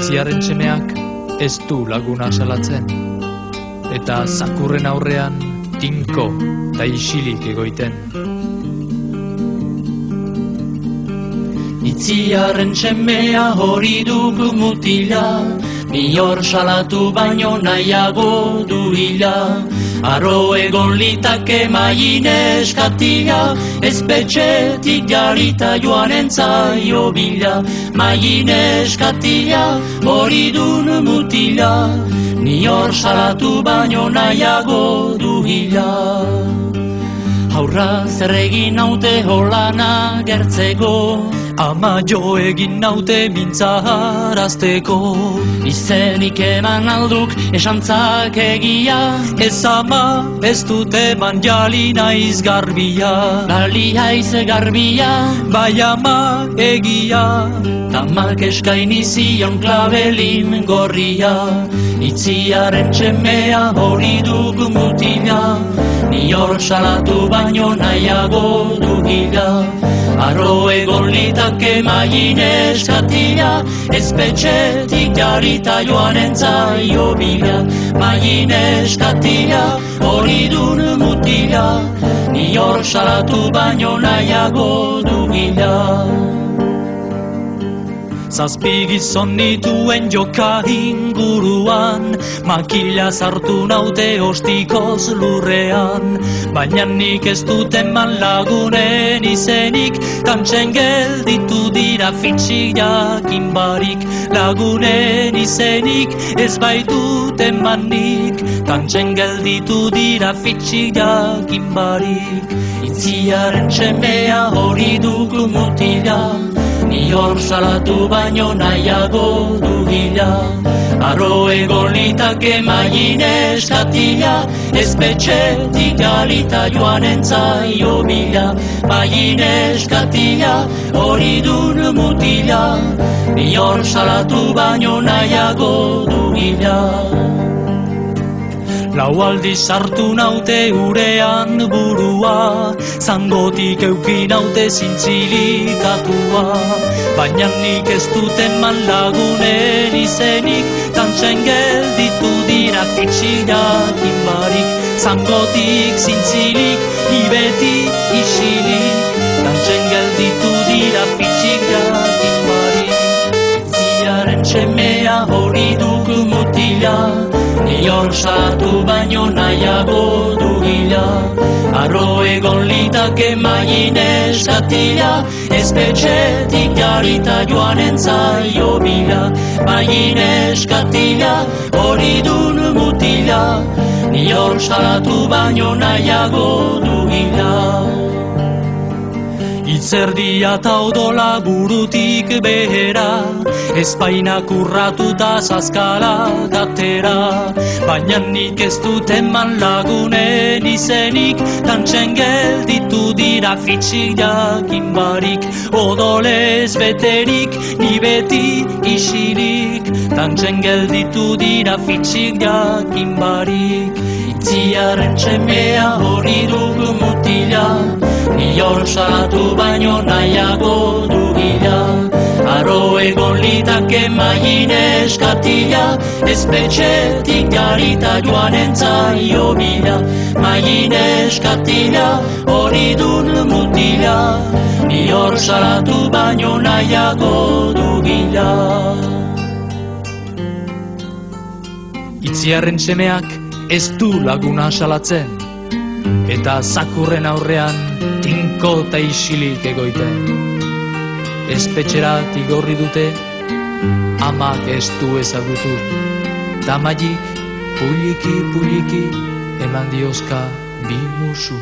Itziaren txemeak ez du laguna salatzen, eta zakurren aurrean tinko eta isilik egoiten. Itziaren txemea hori dugu mutila, Nior salatu baino nahiago du hila, Arro egon litake maien eskatia, Ezpetxetik jarita joan entzaio bila, Maien eskatia hori dun mutila, Nior salatu baino nahiago du hila. Haurra zer egin naute holana gertzeko, Ama jo egin naute mintzaharazteko Izenik eman alduk esantzak egia. Ez ama ez dut eman jali naiz garbia. Bali haiz garbia. Bai ama egia. Tamak eskaini zion klabelin gorria Itziaren txemea hori dugu mutila Nior salatu baino nahiago dugila Arro egon litake maien eskatia Ezpetxetik jarita joan entzaio bila. Maien eskatia hori dun mutila. Nior salatu baino nahiago dugila Zazpi gizon nituen joka inguruan Makila sartu naute ostikoz lurrean. Baina nik ez duten man lagunen izenik Tantzen gelditu dira fitxik jakin barik Lagunen izenik ez baituten manik Tantzen gelditu dira fitxik jakin barik Itziaren txemea hori dugu mutila Nior salatu baino nahiago dugila Arro egon litake maien eskatila Ezpetxetik galita joan entzaio bila. Maien eskatila hori dun mutila. Nior salatu baino nahiago dugila Lau aldi sartu naute urean burua Zangotik euki naute zintzilikatua Baina nik ez duten man lagunen izenik Tantzen gelditu dira fitxiak inbarik. Zangotik zintzilik, ibeti isilik Tantzen gelditu dira fitxiak inbarik. Ziaren txemea hori dugu mutila Nior salatu baino nahiago dugila Arro egon litake maien eskatila Ezpetxetik jarita joan entzaio bila. Maien eskatila hori dun mutila. Nior salatu baino nahiago dugila Itzerdia eta odola burutik behera Espainak urratuta zazkala datera Baina nik ez dut eman lagunen izenik Tantzen gelditu dira fitxik jakin barik. Odolez beterik, ni beti isilik Tantzen gelditu dira fitxik jakin barik Itziaren txemea hori dugu mutila. Nior salatu baino nahiago dugila Arro egon litake maien eskatila. Ezpetxetik jarita joan entzaio bila. Maien eskatila hori dun mutila. Nior salatu baino nahiago dugila Itziarren semeak ez du laguna salatzen. Eta zakurren aurrean tinko eta isilik egoiten. Espetxerat igorri dute amak ez du ezagutu. Tamaiik puliki puliki eman diozka bi musu